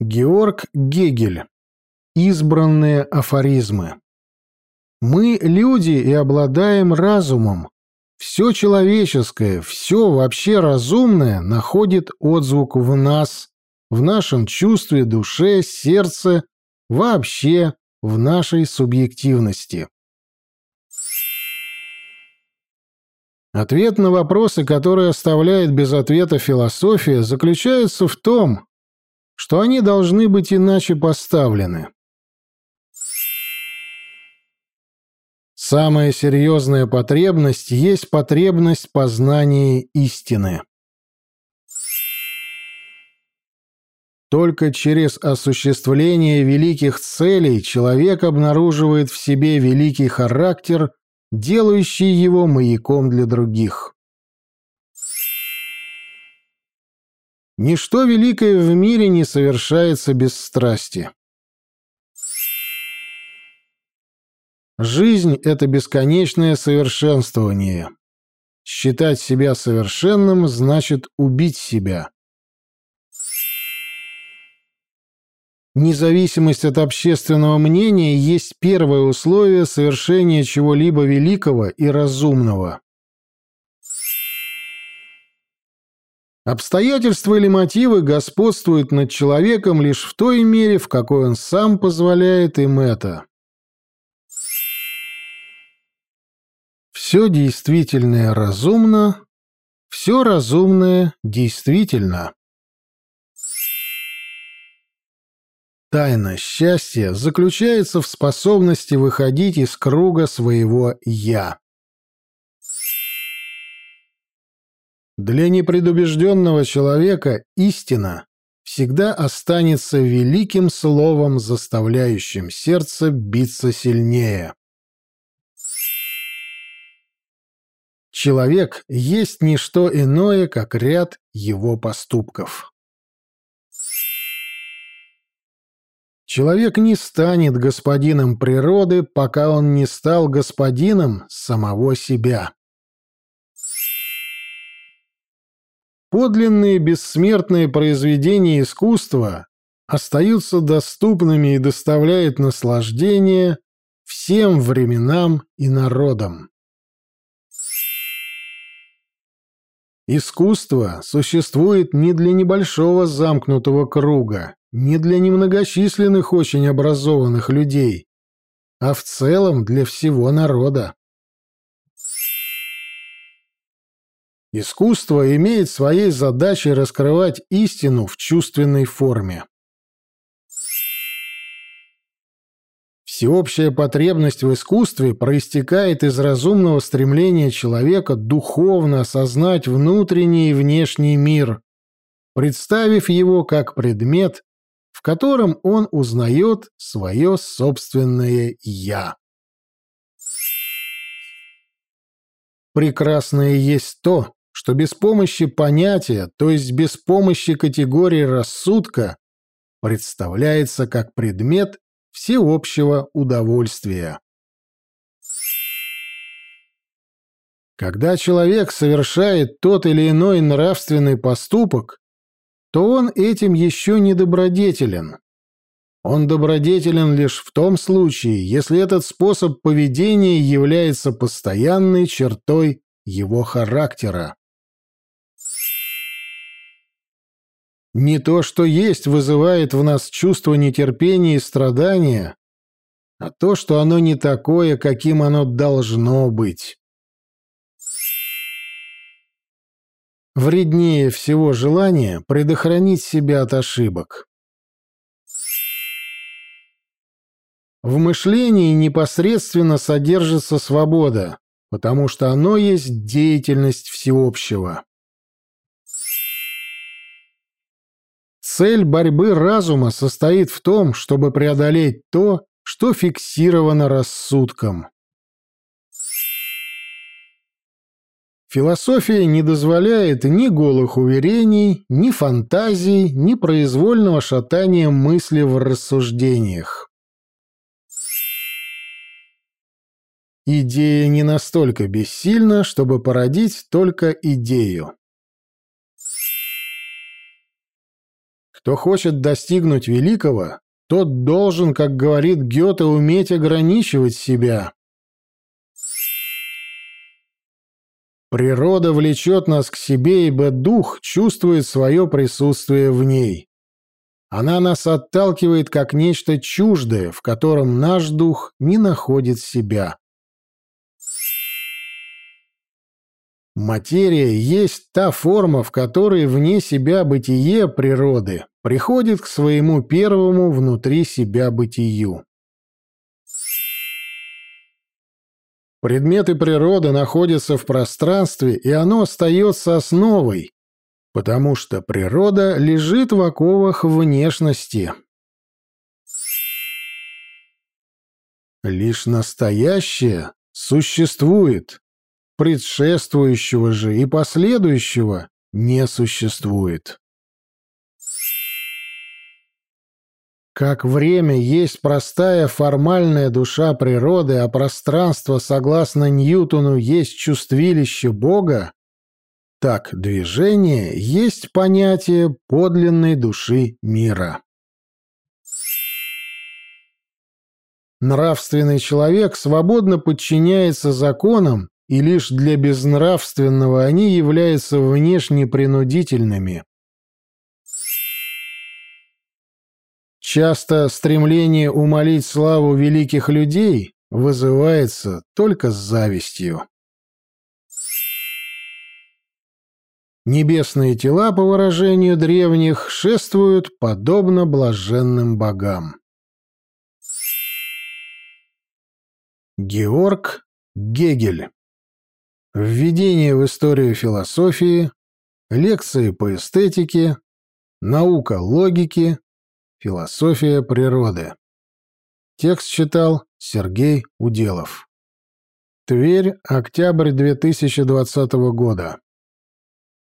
Георг Гегель. Избранные афоризмы. Мы люди и обладаем разумом. Все человеческое, все вообще разумное находит отзвук в нас, в нашем чувстве, душе, сердце, вообще в нашей субъективности. Ответ на вопросы, которые оставляет без ответа философия, заключается в том, что они должны быть иначе поставлены. Самая серьезная потребность есть потребность познания истины. Только через осуществление великих целей человек обнаруживает в себе великий характер, делающий его маяком для других. Ничто великое в мире не совершается без страсти. Жизнь — это бесконечное совершенствование. Считать себя совершенным значит убить себя. Независимость от общественного мнения есть первое условие совершения чего-либо великого и разумного. Обстоятельства или мотивы господствуют над человеком лишь в той мере, в какой он сам позволяет им это. Все действительное разумно, все разумное действительно. Тайна счастья заключается в способности выходить из круга своего «я». Для непредубежденного человека истина всегда останется великим словом, заставляющим сердце биться сильнее. Человек есть не что иное, как ряд его поступков. Человек не станет господином природы, пока он не стал господином самого себя. Подлинные бессмертные произведения искусства остаются доступными и доставляют наслаждение всем временам и народам. Искусство существует не для небольшого замкнутого круга, не для немногочисленных очень образованных людей, а в целом для всего народа. Искусство имеет своей задачей раскрывать истину в чувственной форме. Всеобщая потребность в искусстве проистекает из разумного стремления человека духовно осознать внутренний и внешний мир, представив его как предмет, в котором он узнает свое собственное «я». Прекрасное есть то, что без помощи понятия, то есть без помощи категории рассудка, представляется как предмет всеобщего удовольствия. Когда человек совершает тот или иной нравственный поступок, то он этим еще не добродетелен. Он добродетелен лишь в том случае, если этот способ поведения является постоянной чертой его характера. Не то, что есть, вызывает в нас чувство нетерпения и страдания, а то, что оно не такое, каким оно должно быть. Вреднее всего желание предохранить себя от ошибок. В мышлении непосредственно содержится свобода, потому что оно есть деятельность всеобщего. Цель борьбы разума состоит в том, чтобы преодолеть то, что фиксировано рассудком. Философия не дозволяет ни голых уверений, ни фантазий, ни произвольного шатания мысли в рассуждениях. Идея не настолько бессильна, чтобы породить только идею. Кто хочет достигнуть великого, тот должен, как говорит Гёте, уметь ограничивать себя. Природа влечет нас к себе, ибо дух чувствует свое присутствие в ней. Она нас отталкивает как нечто чуждое, в котором наш дух не находит себя. Материя есть та форма, в которой вне себя бытие природы приходит к своему первому внутри себя бытию. Предметы природы находятся в пространстве, и оно остается основой, потому что природа лежит в оковах внешности. Лишь настоящее существует, предшествующего же и последующего не существует. Как время есть простая формальная душа природы, а пространство, согласно Ньютону, есть чувствилище Бога, так движение есть понятие подлинной души мира. Нравственный человек свободно подчиняется законам, и лишь для безнравственного они являются внешне принудительными. Часто стремление умолить славу великих людей вызывается только с завистью. Небесные тела, по выражению древних, шествуют подобно блаженным богам. Георг Гегель. Введение в историю философии, лекции по эстетике, наука логики, Философия природы. Текст читал Сергей Уделов. Тверь, октябрь 2020 года.